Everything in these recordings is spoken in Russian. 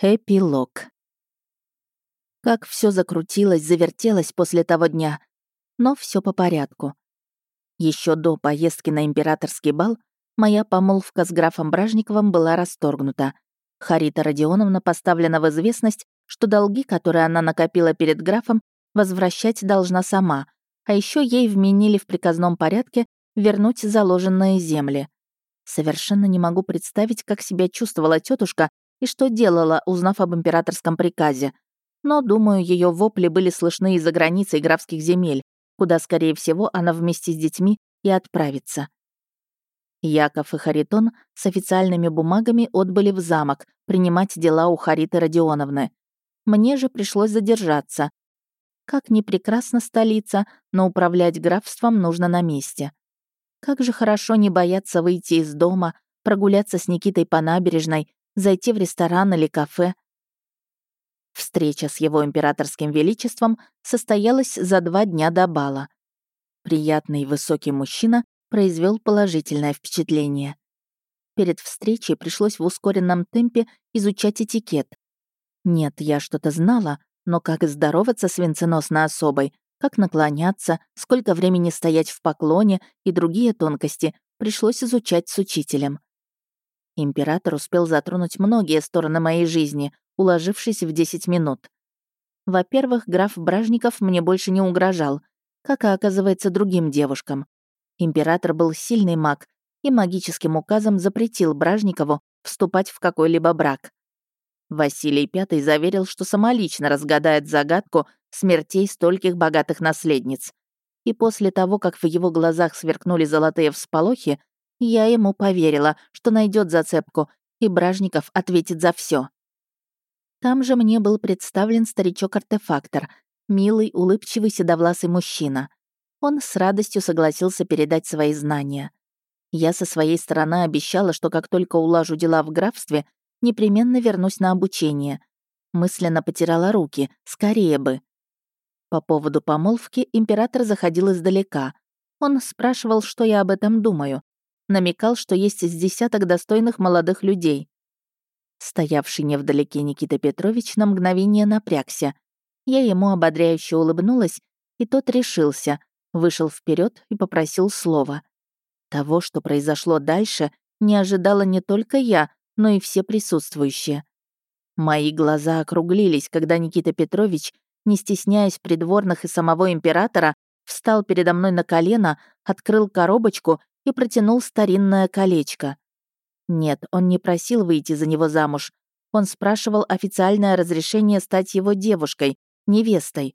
Эпилог. Как все закрутилось, завертелось после того дня. Но все по порядку. Еще до поездки на императорский бал моя помолвка с графом Бражниковым была расторгнута. Харита Родионовна поставлена в известность, что долги, которые она накопила перед графом, возвращать должна сама, а еще ей вменили в приказном порядке вернуть заложенные земли. Совершенно не могу представить, как себя чувствовала тетушка, и что делала, узнав об императорском приказе. Но, думаю, ее вопли были слышны из-за границы графских земель, куда, скорее всего, она вместе с детьми и отправится. Яков и Харитон с официальными бумагами отбыли в замок принимать дела у Хариты Родионовны. Мне же пришлось задержаться. Как ни прекрасна столица, но управлять графством нужно на месте. Как же хорошо не бояться выйти из дома, прогуляться с Никитой по набережной, зайти в ресторан или кафе. Встреча с его императорским величеством состоялась за два дня до бала. Приятный высокий мужчина произвел положительное впечатление. Перед встречей пришлось в ускоренном темпе изучать этикет. Нет, я что-то знала, но как здороваться с венценосной особой, как наклоняться, сколько времени стоять в поклоне и другие тонкости пришлось изучать с учителем. Император успел затронуть многие стороны моей жизни, уложившись в 10 минут. Во-первых, граф Бражников мне больше не угрожал, как и оказывается другим девушкам. Император был сильный маг и магическим указом запретил Бражникову вступать в какой-либо брак. Василий V заверил, что самолично разгадает загадку смертей стольких богатых наследниц. И после того, как в его глазах сверкнули золотые всполохи, я ему поверила, что найдет зацепку, и Бражников ответит за все. Там же мне был представлен старичок-артефактор, милый, улыбчивый, седовласый мужчина. Он с радостью согласился передать свои знания. Я со своей стороны обещала, что как только улажу дела в графстве, непременно вернусь на обучение. Мысленно потирала руки, скорее бы. По поводу помолвки император заходил издалека. Он спрашивал, что я об этом думаю, намекал, что есть из десяток достойных молодых людей. Стоявший невдалеке Никита Петрович на мгновение напрягся. Я ему ободряюще улыбнулась, и тот решился, вышел вперед и попросил слова. Того, что произошло дальше, не ожидала не только я, но и все присутствующие. Мои глаза округлились, когда Никита Петрович, не стесняясь придворных и самого императора, встал передо мной на колено, открыл коробочку и протянул старинное колечко. Нет, он не просил выйти за него замуж. Он спрашивал официальное разрешение стать его девушкой, невестой.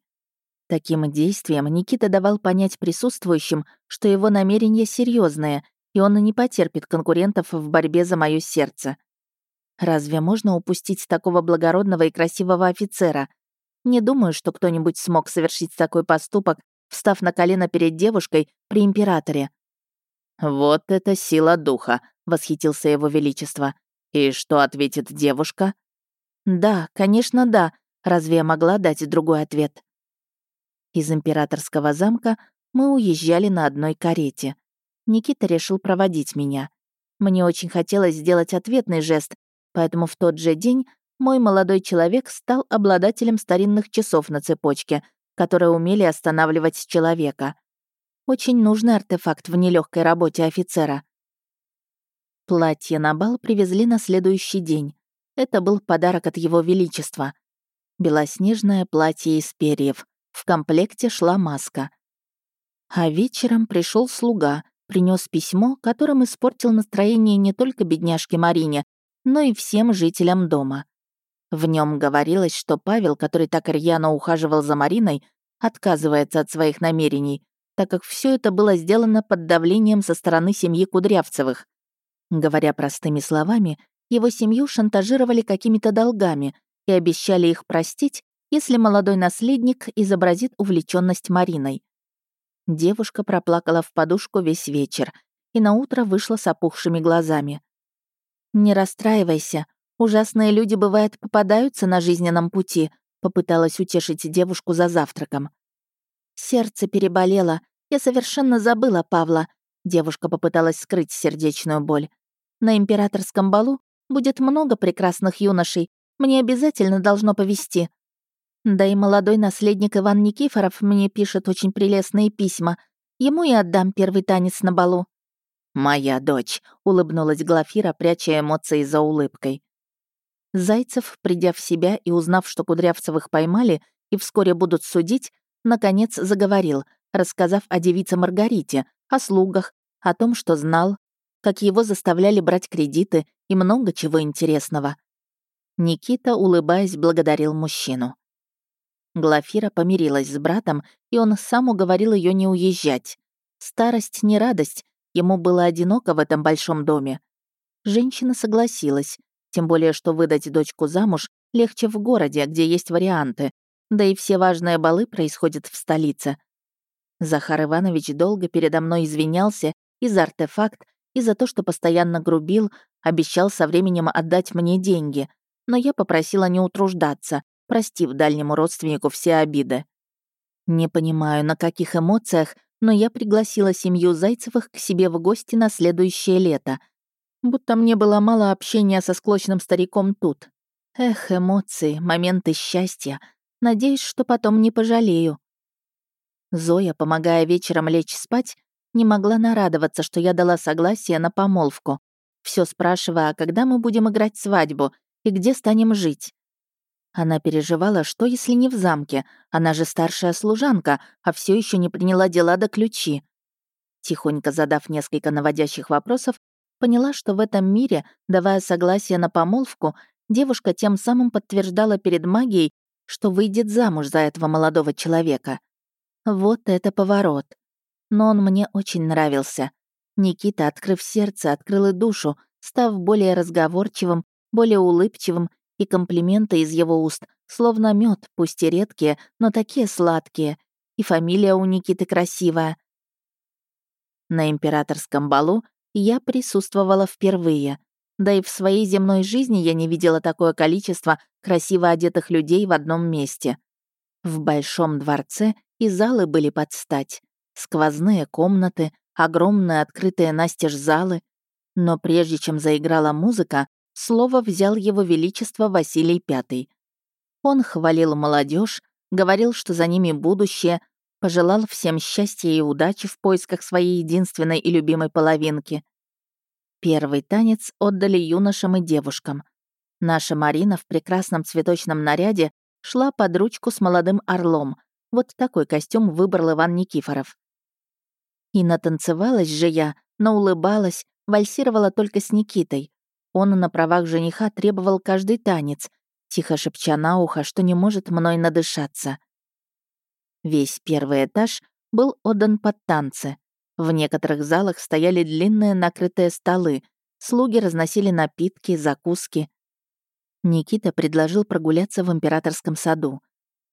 Таким действием Никита давал понять присутствующим, что его намерения серьезные, и он не потерпит конкурентов в борьбе за мое сердце. Разве можно упустить такого благородного и красивого офицера? Не думаю, что кто-нибудь смог совершить такой поступок, встав на колено перед девушкой при императоре. «Вот это сила духа!» — восхитился его величество. «И что ответит девушка?» «Да, конечно, да. Разве я могла дать другой ответ?» Из императорского замка мы уезжали на одной карете. Никита решил проводить меня. Мне очень хотелось сделать ответный жест, поэтому в тот же день мой молодой человек стал обладателем старинных часов на цепочке, которые умели останавливать человека. Очень нужный артефакт в нелегкой работе офицера. Платье на бал привезли на следующий день. Это был подарок от его величества. Белоснежное платье из перьев. В комплекте шла маска. А вечером пришел слуга, принес письмо, которым испортил настроение не только бедняжке Марине, но и всем жителям дома. В нем говорилось, что Павел, который так рьяно ухаживал за Мариной, отказывается от своих намерений, так как все это было сделано под давлением со стороны семьи Кудрявцевых. Говоря простыми словами, его семью шантажировали какими-то долгами и обещали их простить, если молодой наследник изобразит увлеченность Мариной. Девушка проплакала в подушку весь вечер и наутро вышла с опухшими глазами. «Не расстраивайся, ужасные люди, бывает, попадаются на жизненном пути», попыталась утешить девушку за завтраком. Сердце переболело. Я совершенно забыла Павла. Девушка попыталась скрыть сердечную боль. На императорском балу будет много прекрасных юношей. Мне обязательно должно повести. Да и молодой наследник Иван Никифоров мне пишет очень прелестные письма. Ему и отдам первый танец на балу». «Моя дочь», — улыбнулась Глафира, пряча эмоции за улыбкой. Зайцев, придя в себя и узнав, что Кудрявцевых поймали и вскоре будут судить, наконец заговорил, рассказав о девице Маргарите, о слугах, о том, что знал, как его заставляли брать кредиты и много чего интересного. Никита, улыбаясь, благодарил мужчину. Глафира помирилась с братом, и он сам уговорил ее не уезжать. Старость не радость, ему было одиноко в этом большом доме. Женщина согласилась, тем более что выдать дочку замуж легче в городе, где есть варианты, да и все важные балы происходят в столице. Захар Иванович долго передо мной извинялся и за артефакт, и за то, что постоянно грубил, обещал со временем отдать мне деньги, но я попросила не утруждаться, простив дальнему родственнику все обиды. Не понимаю, на каких эмоциях, но я пригласила семью Зайцевых к себе в гости на следующее лето. Будто мне было мало общения со склочным стариком тут. Эх, эмоции, моменты счастья. Надеюсь, что потом не пожалею. Зоя, помогая вечером лечь спать, не могла нарадоваться, что я дала согласие на помолвку. Все спрашивая, а когда мы будем играть свадьбу и где станем жить. Она переживала, что если не в замке, она же старшая служанка, а все еще не приняла дела до ключи. Тихонько задав несколько наводящих вопросов, поняла, что в этом мире, давая согласие на помолвку, девушка тем самым подтверждала перед магией, что выйдет замуж за этого молодого человека. Вот это поворот но он мне очень нравился. Никита, открыв сердце, открыл и душу, став более разговорчивым, более улыбчивым, и комплименты из его уст, словно мед, пусть и редкие, но такие сладкие. И фамилия у Никиты красивая. На императорском балу я присутствовала впервые. Да и в своей земной жизни я не видела такое количество красиво одетых людей в одном месте. В большом дворце и залы были под стать сквозные комнаты, огромные открытые настежь залы. Но прежде чем заиграла музыка, слово взял его величество Василий Пятый. Он хвалил молодежь, говорил, что за ними будущее, пожелал всем счастья и удачи в поисках своей единственной и любимой половинки. Первый танец отдали юношам и девушкам. Наша Марина в прекрасном цветочном наряде шла под ручку с молодым орлом. Вот такой костюм выбрал Иван Никифоров. И натанцевалась же я, но улыбалась, вальсировала только с Никитой. Он на правах жениха требовал каждый танец, тихо шепча на ухо, что не может мной надышаться. Весь первый этаж был отдан под танцы. В некоторых залах стояли длинные накрытые столы, слуги разносили напитки, закуски. Никита предложил прогуляться в императорском саду.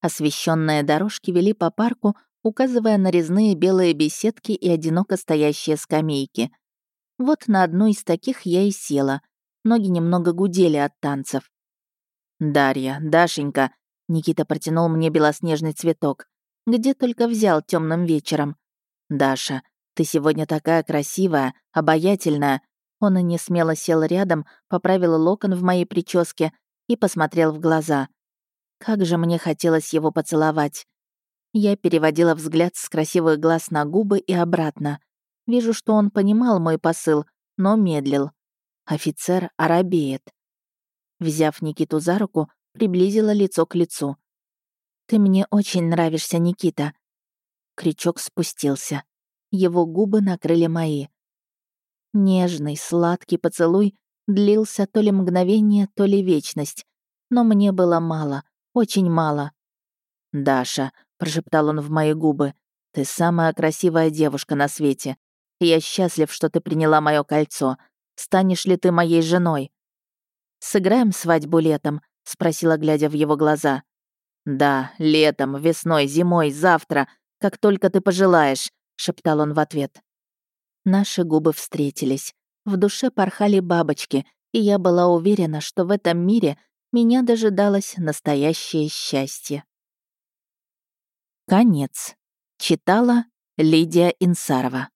Освещенные дорожки вели по парку, указывая на резные белые беседки и одиноко стоящие скамейки. Вот на одну из таких я и села. Ноги немного гудели от танцев. «Дарья, Дашенька», — Никита протянул мне белоснежный цветок. «Где только взял темным вечером?» «Даша, ты сегодня такая красивая, обаятельная». Он и не смело сел рядом, поправил локон в моей прическе и посмотрел в глаза. Как же мне хотелось его поцеловать. Я переводила взгляд с красивых глаз на губы и обратно. Вижу, что он понимал мой посыл, но медлил. Офицер оробеет. Взяв Никиту за руку, приблизила лицо к лицу. «Ты мне очень нравишься, Никита». Крючок спустился. Его губы накрыли мои. Нежный, сладкий поцелуй длился то ли мгновение, то ли вечность. Но мне было мало, очень мало. «Даша», прошептал он в мои губы. «Ты самая красивая девушка на свете. Я счастлив, что ты приняла мое кольцо. Станешь ли ты моей женой?» «Сыграем свадьбу летом?» — спросила, глядя в его глаза. «Да, летом, весной, зимой, завтра, как только ты пожелаешь», — шептал он в ответ. Наши губы встретились. В душе порхали бабочки, и я была уверена, что в этом мире меня дожидалось настоящее счастье. Конец. Читала Лидия Инсарова.